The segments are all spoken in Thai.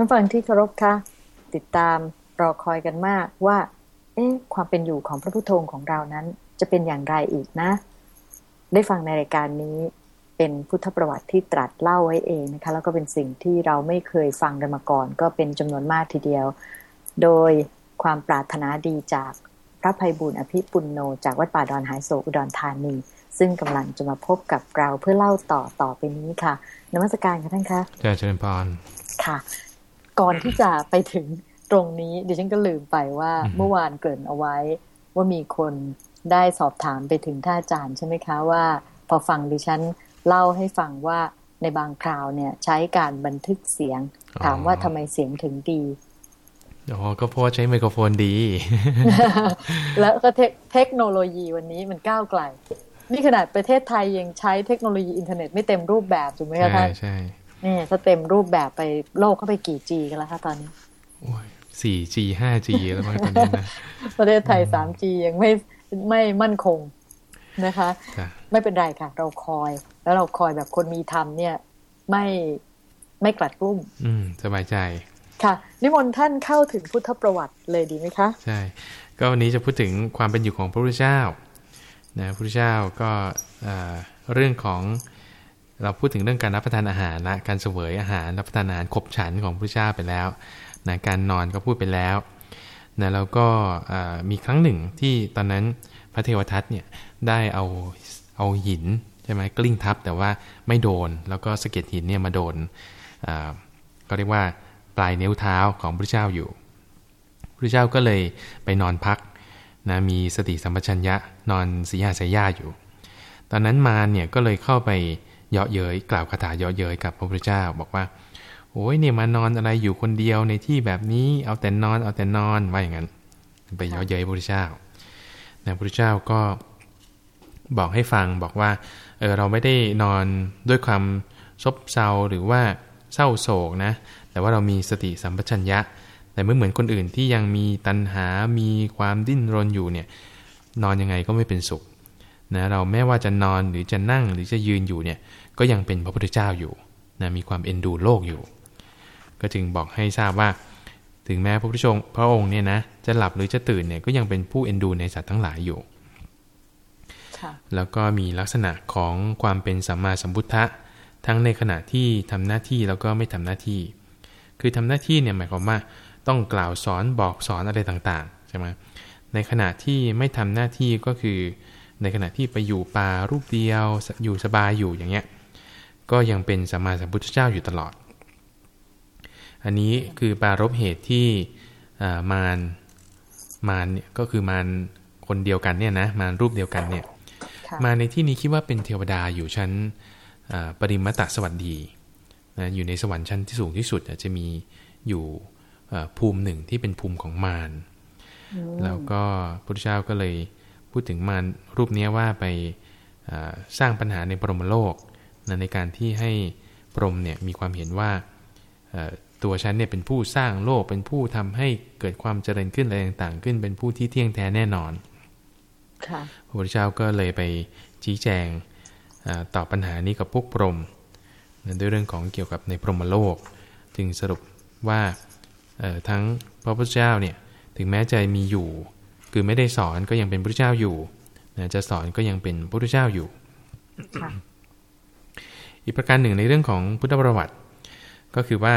ท่านฟังที่เคารพคะติดตามรอคอยกันมากว่า เอ๊ะความเป็นอยู่ของพระพุทโธของเรานั้น จะเป็นอย่างไรอีกนะ ได้ฟังในรายการนี้เป็นพุทธประวัติที่ตรัสเล่าไว้เองนะคะ แล้วก็เป็นสิ่งที่เราไม่เคยฟังกันมาก่อน ก็เป็นจำนวนมากทีเดียว โดยความปรารถนาดีจากพระภัยบุญอภิปุณโน จากวัดป่าดอนหายโศอุดรธานี ซึ่งกำลังจะมาพบกับเราเพื่อเล่าต่อต่อไปนี้ค่ะนมัสการค่ะท่านคะเจริญพรค่ะ ก่อนที่จะไปถึงตรงนี้ดิฉันก็ลืมไปว่าเมื่อวานเกริ่นเอาไว้ ว่ามีคนได้สอบถามไปถึงท่านอาจารย์ใช่ไหมคะว่า พอฟังดิฉันเล่าให้ฟังว่าในบางคราวเนี่ยใช้การบันทึกเสียง ถามว่าทำไมเสียงถึงดีอ๋อก็เพราะใช้ไมโครโฟนดี แล้วก็เทคโนโลยีวันนี้มันก้าวไกล นี่ขนาดประเทศไทยยังใช้เทคโนโลยีอินเทอร์เน็ตไม่เต็มรูปแบบถูกไหมคะท่านใช่ในี่ถ้าเต็มรูปแบบไปโลกเข้าไปกี่จีกันแล้วคะตอนนี้โอ้ยสี่จีห้าจีแล้วมั้งตอนนี้นะประเทศไทยสามจียังไม่ไม่มั่นคงนะคะ ไม่เป็นไรค่ะ เราคอย แล้วเราคอยแบบคนมีธรรมเนี่ย ไม่ไม่กลัดกลุ้ม อืมสบายใจ ค่ะ นิมนต์ท่านเข้าถึงพุทธประวัติเลยดีไหมคะ ใช่ ก็วันนี้จะพูดถึงความเป็นอยู่ของพระพุทธเจ้านะพระพุทธเจ้าก็เรื่องของ เราพูดถึงเรื่องการรับประทานอาหารละการเสวยอาหารรับประทานอาหารขบฉันของพระเจ้าไปแล้วนะการนอนก็พูดไปแล้วนะแล้วก็มีครั้งหนึ่งที่ตอนนั้นพระเทวทัตเนี่ยได้เอาเอาหินใช่ไหมกลิ้งทับแต่ว่าไม่โดน แล้วก็สะเก็ดหินเนี่ยมาโดนก็เรียกว่าปลายนิ้วเท้าของพระเจ้าอยู่พระเจ้าก็เลยไปนอนพักนะมีสติสัมปชัญญะนอนสีหาสายญาอยู่ ตอนนั้นมาเนี่ยก็เลยเข้าไป เยาะเย้ยกล่าวคาถาเยาะเย้ยกับพระพุทธเจ้า บอกว่า โอ้ยเนี่ยมานอนอะไรอยู่คนเดียวในที่แบบนี้เอาแต่นอนเอาแต่นอนว่าอย่างนั้น ไปเยาะเย้ยพระพุทธเจ้านะพระพุทธเจ้าก็บอกให้ฟังบอกว่าเออเราไม่ได้นอนด้วยความซบเซาหรือว่าเศร้าโศกนะ แต่ว่าเรามีสติสัมปชัญญะ แต่ไม่เหมือนคนอื่นที่ยังมีตัณหา มีความดิ้นรนอยู่เนี่ย นอนยังไงก็ไม่เป็นสุขนะ เราแม้ว่าจะนอนหรือจะนั่งหรือจะยืนอยู่เนี่ย ก็ยังเป็นพระพุทธเจ้าอยู่นะมีความเอ็นดูโลกอยู่ ก็จึงบอกให้ทราบว่า ถึงแม้พระพุทธองค์พระองค์เนี่ยนะจะหลับหรือจะตื่นเนี่ยก็ยังเป็นผู้เอ็นดูในสัตว์ทั้งหลายอยู่แล้วก็มีลักษณะของความเป็นสัมมาสัมพุทธะทั้งในขณะที่ทำหน้าที่แล้วก็ไม่ทำหน้าที่ คือทำหน้าที่เนี่ยหมายความว่าต้องกล่าวสอนบอกสอนอะไรต่างๆใช่ไหมในขณะที่ไม่ทำหน้าที่ก็คือ ในขณะที่ไปอยู่ป่ารูปเดียวอยู่สบายอยู่อย่างเงี้ย ก็ยังเป็นสัมมาสัมพุทธเจ้าอยู่ตลอด อันนี้คือปารบเหตุที่มารมารเนี่ยก็คือมารคนเดียวกันเนี่ยนะมารรูปเดียวกันเนี่ยมาในที่นี้คิดว่าเป็นเทวดาอยู่ชั้นปริมตะสวัสดีนะอยู่ในสวรรค์ชั้นที่สูงที่สุดจะมีอยู่ภูมิหนึ่งที่เป็นภูมิของมารแล้วก็พระพุทธเจ้าก็เลยพูดถึงมารรูปนี้ว่าไปสร้างปัญหาในปรมโลก นะในการที่ให้พรหมเนี่ยมีความเห็นว่าตัวฉันเนี่ยเป็นผู้สร้างโลกเป็นผู้ทำให้เกิดความเจริญขึ้นอะไรต่างๆ ขึ้นเป็นผู้ที่เที่ยงแท้แน่นอนพระพุทธเจ้าก็เลยไปชี้แจงตอบปัญหานี้กับพวกพรหมด้วยเรื่องของเกี่ยวกับในพรหมโลก จึงสรุปว่าทั้งพระพุทธเจ้าเนี่ยถึงแม้จะมีอยู่ คือไม่ได้สอนก็ยังเป็นพระเจ้าอยู่จะสอนก็ยังเป็นพระพุทธเจ้าอยู่ อีกประการหนึ่งในเรื่องของพุทธประวัติ ก็คือว่า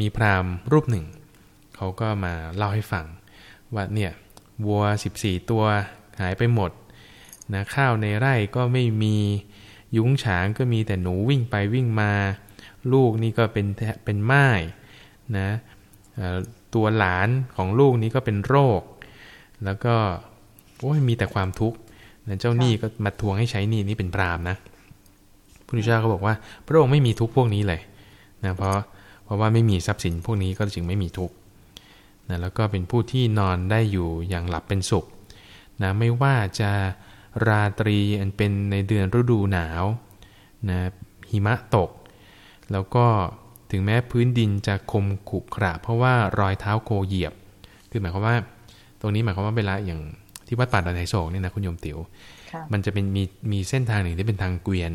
มีพราหมณ์รูปหนึ่ง เขาก็มาเล่าให้ฟัง ว่าเนี่ยวัว 14 ตัวหายไปหมดนะข้าวในไร่ก็ไม่มียุ้งฉางก็มีแต่หนูวิ่งไปวิ่งมา ลูกนี่ก็เป็นเป็นไม้นะตัวหลานของลูกนี้ก็เป็นโรค แล้วก็โอ้ยมีแต่ความทุกข์นะเจ้าหนี้ก็มาทวงให้ใช้หนี้นี่เป็นปรามนะ พระพุทธเจ้าก็บอกว่า พระองค์ไม่มีทุกข์พวกนี้เลยนะเพราะเพราะว่าไม่มีทรัพย์สินพวกนี้ก็จึงไม่มีทุกข์นะแล้วก็เป็นผู้ที่นอนได้อยู่อย่างหลับเป็นสุขนะไม่ว่าจะราตรีอันเป็นในเดือนฤดูหนาวนะหิมะตก แล้วก็ถึงแม้พื้นดินจะคมขุขระเพราะว่ารอยเท้าโคเหยียบ คือหมายความว่า ตรงนี้หมายความว่าเวลาอย่างที่วัดป่าดอนไทโศกเนี่ยนะคุณโยมติว๋วมันจะเป็นมีมีเส้นทางหนึ่งที่เป็นทางเกวียน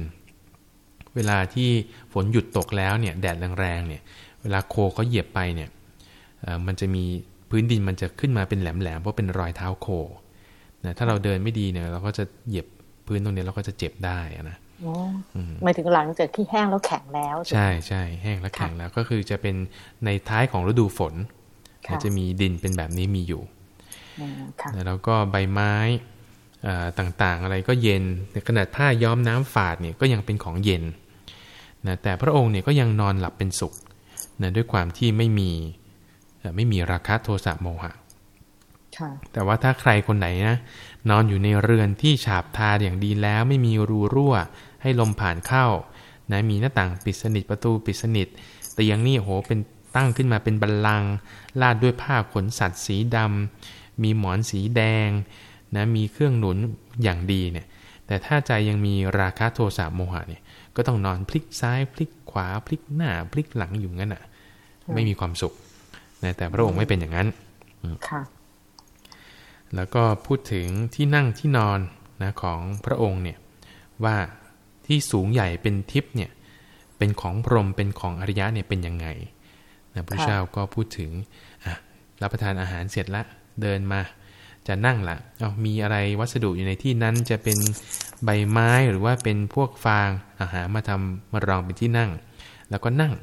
เวลาที่ฝนหยุดตกแล้วเนี่ยแดดแรงๆเนี่ยเวลาโคเขาเหยียบไปเนี่ยมันจะมีพื้นดินมันจะขึ้นมาเป็นแหลมๆเพราะเป็นรอยเท้าโคนะถ้าเราเดินไม่ดีเนี่ยเราก็จะเหยียบพื้นตรงนี้เราก็จะเจ็บได้นะหมายถึงหลังจากที่แห้งแล้วแข็งแล้ว ใช่ใช่แห้งแล้วแข็งแล้วก็คือจะเป็นในท้ายของฤดูฝนจะมีดินเป็นแบบนี้มีอยู่แล้วก็ใบไม้ ต่างๆอะไรก็เย็นขนาดผ้าย้อมน้ำฝาดเนี่ยก็ยังเป็นของเย็นนะแต่พระองค์เนี่ยก็ยังนอนหลับเป็นสุขนะด้วยความที่ไม่มีไม่มีราคะโทสะโมหะแต่ว่าถ้าใครคนไหนนะนอนอยู่ในเรือนที่ฉาบทาอย่างดีแล้วไม่มีรูรั่ว ให้ลมผ่านเข้านะมีหน้าต่างปิดสนิทประตูปิดสนิท แต่ยังนี่โหเป็นตั้งขึ้นมาเป็นบัลลังก์ลาดด้วยผ้าขนสัตว์สีดำมีหมอนสีแดง นะมีเครื่องหนุนอย่างดีเนี่ยแต่ถ้าใจยังมีราคะโทสะโมหะเนี่ยก็ต้องนอนพลิกซ้ายพลิกขวาพลิกหน้าพลิกหลังอยู่งั้นอะ ไม่มีความสุขนะแต่พระองค์ไม่เป็นอย่างนั้นค่ะแล้วก็พูดถึงที่นั่งที่นอนนะของพระองค์เนี่ยว่าที่สูงใหญ่เป็นทิพย์เนี่ยเป็นของพรหมเป็นของอริยะเนี่ยเป็นยังไงนะพระเจ้าก็พูดถึงอะรับประทานอาหารเสร็จละเดินมา จะนั่งละเอามีอะไรวัสดุอยู่ในที่นั้นจะเป็นใบไม้หรือว่าเป็นพวกฟางอาหารมาทำมารองเป็นที่นั่ง แล้วก็นั่ง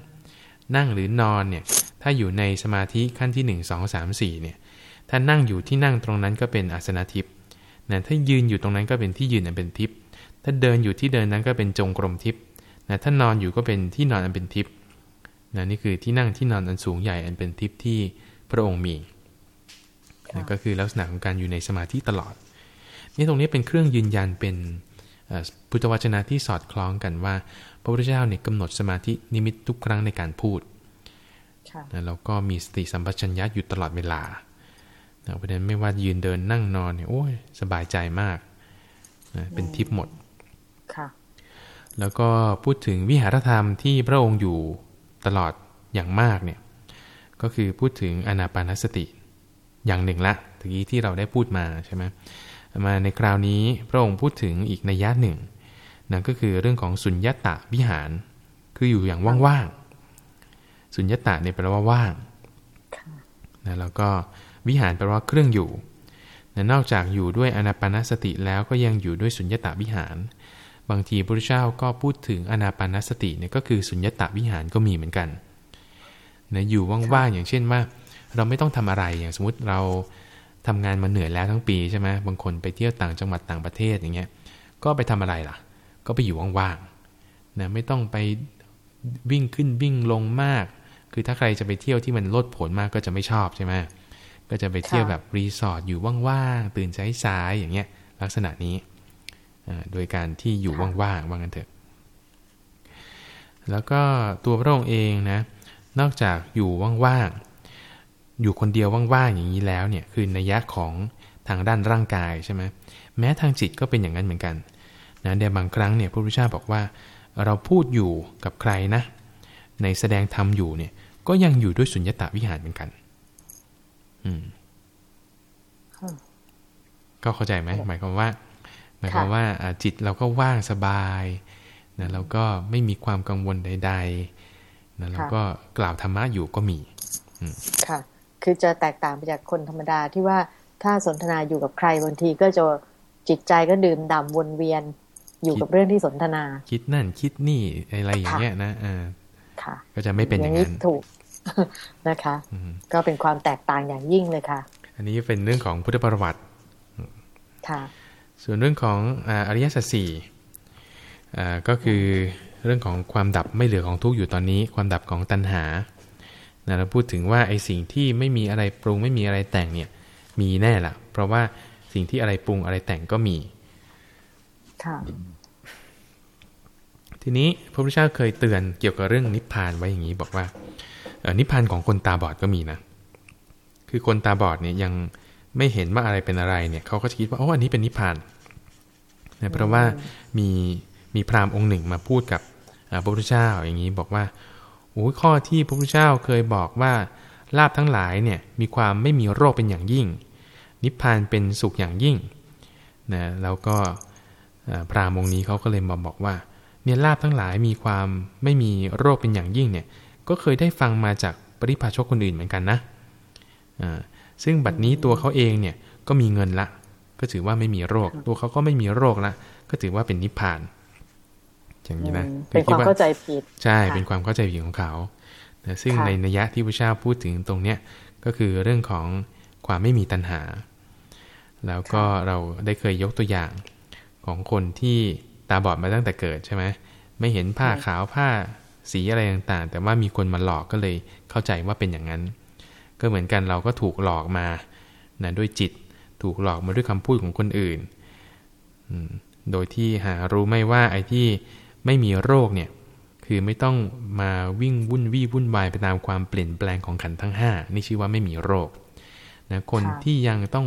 นั่งหรือนอนเนี่ยถ้าอยู่ในสมาธิขั้นที่หนึ่งสองสามสี่เนี่ยถ้านั่งอยู่ที่นั่งตรงนั้นก็เป็นอาสนะทิพย์นะถ้ายืนอยู่ตรงนั้นก็เป็นที่ยืนอันเป็นทิพย์ถ้าเดินอยู่ที่เดินนั้นก็เป็นจงกรมทิพย์นะถ้านอนอยู่ก็เป็นที่นอนอันเป็นทิพย์นะนี่คือที่นั่งที่นอนอันสูงใหญ่อันเป็นทิพย์ที่พระองค์มี ก็คือลักษณะของการอยู่ในสมาธิตลอดนี่ตรงนี้เป็นเครื่องยืนยันเป็นพุทธวจนะที่สอดคล้องกันว่า พระพุทธเจ้าเนี่ยกำหนดสมาธินิมิตทุกครั้งในการพูดนะแล้วก็มีสติสัมปชัญญะอยู่ตลอดเวลานะเพราะฉะนั้นไม่ว่ายืนเดินนั่งนอนเนี่ยโอ้ยสบายใจมากนะเป็นทิพย์หมดแล้วก็พูดถึงวิหารธรรมที่พระองค์อยู่ตลอดอย่างมากเนี่ยก็คือพูดถึงอนาปานสติ อย่างหนึ่งละตะกี้ที่เราได้พูดมาใช่ไหมมาในคราวนี้พระองค์พูดถึงอีกในยะหนึ่งนั่นก็คือเรื่องของสุญญตะวิหาร คืออยู่อย่างว่างๆสุญญตะเนี่ยแปลว่าว่างนะแล้วก็วิหารแปลว่าเครื่องอยู่นะนอกจากอยู่ด้วยอนาปานสติแล้วก็ยังอยู่ด้วยสุญญตาวิหาร บางทีพระพุทธเจ้าก็พูดถึงอนาปานสติเนี่ยก็คือสุญญตาวิหารก็มีเหมือนกันนะอยู่ว่างๆอย่างเช่นว่า เราไม่ต้องทำอะไรอย่างสมมติเราทำงานมาเหนื่อยแล้วทั้งปีใช่ไหมบางคนไปเที่ยวต่างจังหวัดต่างประเทศอย่างเงี้ย ก็ไปทำอะไรล่ะ ก็ไปอยู่ว่างๆนะไม่ต้องไปวิ่งขึ้นวิ่งลงมาก คือถ้าใครจะไปเที่ยวที่มันลดผลมากก็จะไม่ชอบใช่ไหมก็จะไปเที่ยวแบบรีสอร์ทอยู่ว่างๆตื่นสายๆอย่างเงี้ย ลักษณะนี้โดยการที่อยู่ว่างๆว่างั้นเถอะ แล้วก็ตัวพระองค์เองนะนอกจากอยู่ว่าง อยู่คนเดียวว่างๆอย่างนี้แล้วเนี่ยคือนัยยะของทางด้านร่างกายใช่ไหมแม้ทางจิตก็เป็นอย่างนั้นเหมือนกันนะในบางครั้งเนี่ยพระพุทธเจ้าบอกว่า เราพูดอยู่กับใครนะ ในแสดงธรรมอยู่เนี่ยก็ยังอยู่ด้วยสุญญตาวิหารเหมือนกัน อืมก็เข้าใจไหมหมายความว่า หมายความว่าจิตเราก็ว่างสบายนะเราก็ไม่มีความกังวลใด ๆนะเราก็กล่าวธรรมะอยู่ก็มีค่ะ คือจะแตกต่างไปจากคนธรรมดาที่ว่าถ้าสนทนาอยู่กับใครบางทีก็จะจิตใจก็ดื่มด่ำวนเวียนอยู่กับเรื่องที่สนทนา คิดนั่นคิดนี่อะไรอย่างเงี้ยนะอ่าก็จะไม่เป็นอย่างนั้นถูกนะคะก็เป็นความแตกต่างอย่างยิ่งเลยค่ะ อันนี้เป็นเรื่องของพุทธประวัติค่ะส่วนเรื่องของอริยสัจสี่ก็คือเรื่องของความดับไม่เหลือของทุกอยู่ตอนนี้ ความดับของตัณหา นะเราพูดถึงว่าไอ้สิ่งที่ไม่มีอะไรปรุงไม่มีอะไรแต่งเนี่ยมีแน่ละเพราะว่าสิ่งที่อะไรปรุงอะไรแต่งก็มีทีนี้พระพุทธเจ้าเคยเตือนเกี่ยวกับเรื่องนิพพานไว้อย่างนี้บอกว่านิพพานของคนตาบอดก็มีนะ คือคนตาบอดเนี่ยยังไม่เห็นว่าอะไรเป็นอะไรเนี่ยเขาก็จะคิดว่าโอ้อันนี้เป็นนิพพานนะเพราะว่ามีมีพราหมณ์องค์หนึ่งมาพูดกับพระพุทธเจ้าอย่างนี้บอกว่า โอ้ข้อที่พระพุทธเจ้าเคยบอกว่าลาบทั้งหลายเนี่ยมีความไม่มีโรคเป็นอย่างยิ่ง นิพพานเป็นสุขอย่างยิ่งนะแล้วก็พรามงนี้เขาก็เลยมาบอกว่าเนี่ยลาบทั้งหลายมีความไม่มีโรคเป็นอย่างยิ่งเนี่ยก็เคยได้ฟังมาจากปริพาชกคนอื่นเหมือนกันนะอ่าซึ่งบัดนี้ตัวเขาเองเนี่ยก็มีเงินละ ก็ถือว่าไม่มีโรค ตัวเขาก็ไม่มีโรคละ ก็ถือว่าเป็นนิพพาน อย่างนี้นะเป็นความเข้าใจผิดใช่เป็นความเข้าใจผิดของเขานะซึ่งค่ะในนัยยะที่พระเจ้าพูดถึงตรงเนี้ยก็คือเรื่องของความไม่มีตัณหา แล้วก็เราได้เคยยกตัวอย่างของคนที่ตาบอดมาตั้งแต่เกิดใช่ไหมไม่เห็นผ้าขาวผ้าสีอะไรต่างๆ แต่ว่ามีคนมาหลอกก็เลยเข้าใจว่าเป็นอย่างนั้น ก็เหมือนกันเราก็ถูกหลอกมานะด้วยจิต ถูกหลอกมาด้วยคำพูดของคนอื่นอืมโดยที่หารู้ไม่ว่าไอ้ที่ ไม่มีโรคเนี่ยคือไม่ต้องมาวิ่งวุ่นวี่วุ่นวายไปตามความเปลี่ยนแปลงของขันธ์ทั้ง 5 นี่ชื่อว่าไม่มีโรคนะคนค่ะที่ยังต้อง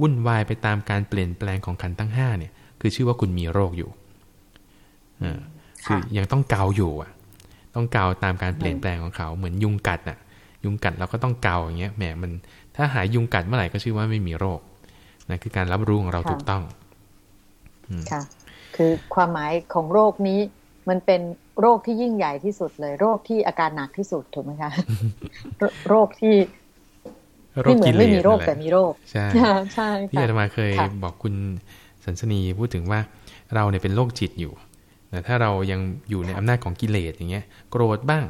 วุ่นวายไปตามการเปลี่ยนแปลงของขันธ์ทั้ง5เนี่ยคือชื่อว่าคุณมีโรคอยู่อ่าคือยังต้องเกาอยู่อะ ต้องเกาตามการเปลี่ยนแปลงของเขาเหมือนยุงกัดน่ะ ยุงกัดเราก็ต้องเกาอย่างเงี้ยแหมมันถ้าหายยุงกัดเมื่อไหร่ก็ชื่อว่าไม่มีโรคนะคือการรับรู้ของเราค่ะถูกต้องค่ะคือความหมายของโรคนี้ มันเป็นโรคที่ยิ่งใหญ่ที่สุดเลย โรคที่อาการหนักที่สุดถูกไหมคะโรโรคที่โรที่คเหมือกินเลไม่มีสโรคนั่นแหแต่ละมีโรคใช่ใช่ที่ค่ะอาตมาเคยค่ะบอกคุณสันสนีพูดถึงว่าเราเนี่ยเป็นโรคจิตอยู่แต่ถ้าเรายังอยู่ในอำนาจของกิเลสอย่างเงี้ย โกรธบ้าง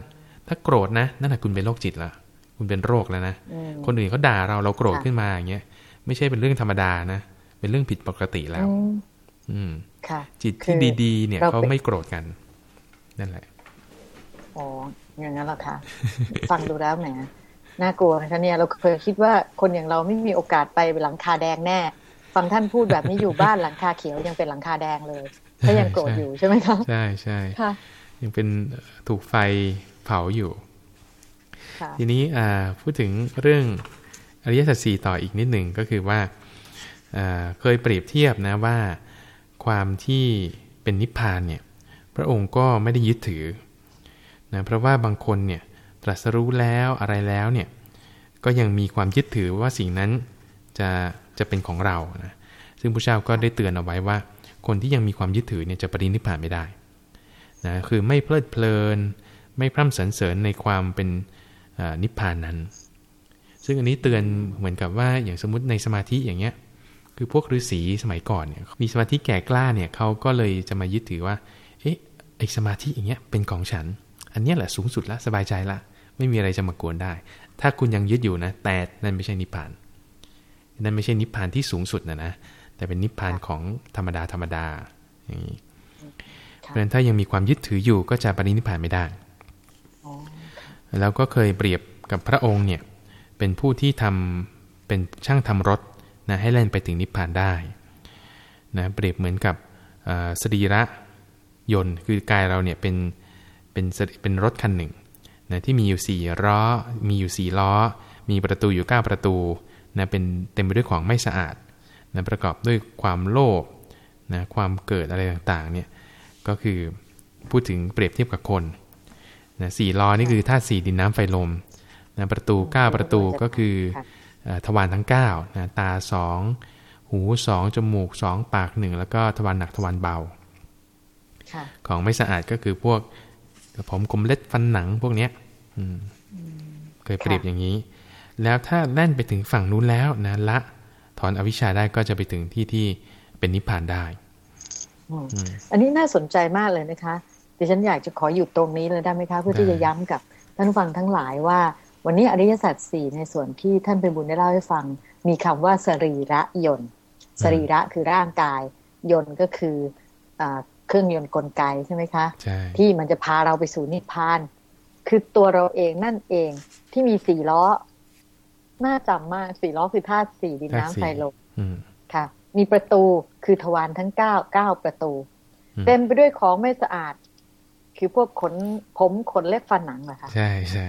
ถ้าโกรธนะนั่นแหะคุณเป็นโรคจิตละคุณเป็นโรคแล้วนะอืมคนอื่นเขาด่าเราเราโกรธค่ะขึ้นมาอย่างเงี้ยไม่ใช่เป็นเรื่องธรรมดานะเป็นเรื่องผิดปกติแล้ว อืมอืมค่ะ จิตคืที่อดี ๆ เนี่ยเราเขาเป็นไม่โกรธกัน นั่นแหละอ๋ออย่างนั้นเหรอคะฟังดูแล้วแหมน่ากลัวนะคะเนี่ยเราเคยคิดว่าคนอย่างเราไม่มีโอกาสไปหลังคาแดงแน่ฟังท่านพูดแบบนี้อยู่บ้านหลังคาเขียวยังเป็นหลังคาแดงเลยถ้ายังโกรธอยู่ใช่ไหมคะใช่ใช่ค่ะยังเป็นถูกไฟเผาอยู่ค่ะทีนี้อ่าพูดถึงเรื่องอริยสัจสี่ต่ออีกนิดหนึ่งก็คือว่าอ่าเคยเปรียบเทียบนะว่าความที่เป็นนิพพานเนี่ยพ ระองค์ก็ไม่ได้ยึดถือนะเพราะว่าบางคนเนี่ยตรัสรู้แล้วอะไรแล้วเนี่ยก็ยังมีความยึดถือว่าสิ่งนั้นจะจะเป็นของเรานะซึ่งพระเจ้าก็ได้เตือนเอาไว้ว่า คนที่ยังมีความยึดถือเนี่ยจะปรินิพพานไม่ได้นะคือไม่เพลิดเพลิน ไม่พร่ำสรรเสริญในความเป็นนิพพานนั้น ซึ่งอันนี้เตือนเหมือนกับว่าอย่างสมมติในสมาธิอย่างเงี้ยคือพวกฤาษีสมัยก่อนเนี่ยมีสมาธิแก่กล้าเนี่ยเขาก็เลยจะมายึดถือว่าเอ๊ะ ไอสมาธิอย่างเงี้ยเป็นของฉัน อันเนี้ยแหละสูงสุดละสบายใจละ ไม่มีอะไรจะมากวนได้ ถ้าคุณยังยึดอยู่นะ แต่นั่นไม่ใช่นิพพาน นั่นไม่ใช่นิพพานที่สูงสุดนะนะ แต่เป็นนิพพานของธรรมดาธรรมดาอย่างนี้เพราะฉะนั้นถ้ายังมีความยึดถืออยู่ก็จะปรินิพพานไม่ได้อ๋อแล้วก็เคยเปรียบกับพระองค์เนี่ยเป็นผู้ที่ทำเป็นช่างทำรถนะให้แล่นไปถึงนิพพานได้นะเปรียบเหมือนกับเอ่อสรีระ ยนต์ คือกายเราเนี่ยเป็นเป็นสรีเป็นรถคันหนึ่งนะที่มีอยู่สี่ล้อ มีอยู่สี่ล้อ มีประตูอยู่ 9 ประตูนะเป็นเต็มไปด้วยของไม่สะอาดนะประกอบด้วยความโลภนะความเกิดอะไรต่างๆเนี่ยก็คือพูดถึงเปรียบเทียบกับคนนะสี่ล้อนี่คือธาตุสี่ดินน้ำไฟลมนะประตู 9 ประตูก็คือทวารทั้ง9นะตา 2 หู 2 จมูก 2 ปาก 1 แล้วก็ทวารหนักทวารเบา ของไม่สะอาดก็คือพวกผมกลมเล็ดฟันหนังพวกเนี้ยอืมเคยเปรียบอย่างนี้ แล้วถ้าแล่นไปถึงฝั่งนู้นแล้วนะละถอนอวิชชาได้ก็จะไปถึงที่ที่เป็นนิพพานได้อืมอืมอันนี้น่าสนใจมากเลยนะคะดิฉันอยากจะขอหยุดตรงนี้เลยได้ไหมคะ เพื่อที่ได้จะย้ำกับท่านผู้ฟังทั้งหลายว่า วันนี้อริยสัจสี่ในส่วนที่ท่านเป็นบุญได้เล่าให้ฟัง มีคำว่าสรีระยนต์สรีระคือร่างกาย ยนต์ก็คืออา เครื่องยนต์กลไกใช่ไหมคะใช่ที่มันจะพาเราไปสู่นิพพาน คือตัวเราเองนั่นเองที่มีสี่ล้อ น่าจำมากสี่ล้อคือธาตุสี่ดินน้ำไฟลมอืมค่ะ มีประตูคือทวารทั้งเก้าเก้าประตูอืมเต็มไปด้วยของไม่สะอาด คือพวกขนผมขนเล็บฟันหนังเหรอคะใช่ใช่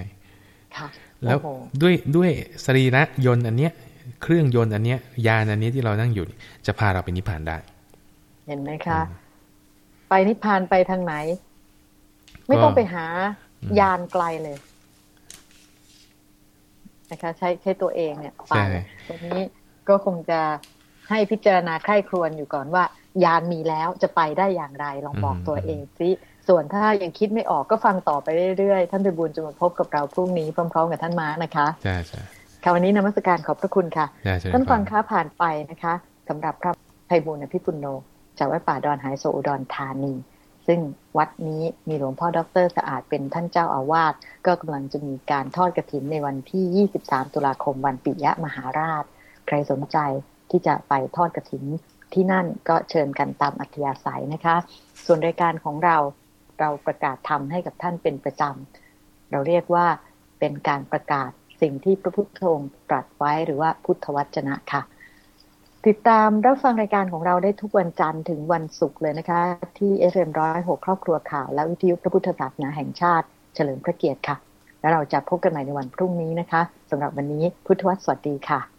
ค่ะ แล้วโอ้โหด้วยด้วยสรีระยนต์อันเนี้ย เครื่องยนต์อันเนี้ยยานอันเนี้ยที่เรานั่งอยู่เนี่ยจะพาเราไปนิพพานได้ เห็นไหมคะ ไปนิพพานไปทางไหน ไม่ต้องไปหาอืมยานไกลเลยนะคะ ใช้ใช้ตัวเองเนี่ยไปใช่ตรงนี้ก็คงจะให้พิจารณาใคร่ครวญอยู่ก่อนว่า ยานมีแล้วจะไปได้อย่างไร ลองบอกตัวเองสิส่วนถ้ายังคิดไม่ออกก็ฟังต่อไปเรื่อยๆ ท่านไปบุญจะมาพบกับเราพรุ่งนี้พร้อมๆกับท่านมานะคะใช่ใช่ค่ะวันนี้นมัสการขอบพระคุณค่ะ ท่านฟังค้าผ่านไปนะคะสำหรับพระไพบุญอภิปุโน จากวัดป่าดอนหายโศอุดรธานี ซึ่งวัดนี้มีหลวงพ่อดรสะอาดเป็นท่านเจ้าอาวาสก็กำลังจะมีการทอดกระถินในวันที่ 23 ตุลาคมวันปิยะมหาราช ใครสนใจที่จะไปทอดกระถินที่นั่นก็เชิญกันตามอัธยาศัยนะคะ ส่วนรายการของเราเราประกาศทำให้กับท่านเป็นประจำ เราเรียกว่าเป็นการประกาศสิ่งที่พระพุทธองค์ตรัสไว้หรือว่าพุทธวจนะค่ะ ติดตามรับฟังรายการของเราได้ทุกวันจันทร์ถึงวันศุกร์เลยนะคะ ที่เอฟเอ็มร้อยหกครอบครัวข่าว และวิทยุพระพุทธศาสนาแห่งชาติ เฉลิมพระเกียรติค่ะ แล้วเราจะพบกันใหม่ในวันพรุ่งนี้นะคะสำหรับวันนี้พุทธวสวัสดีค่ะ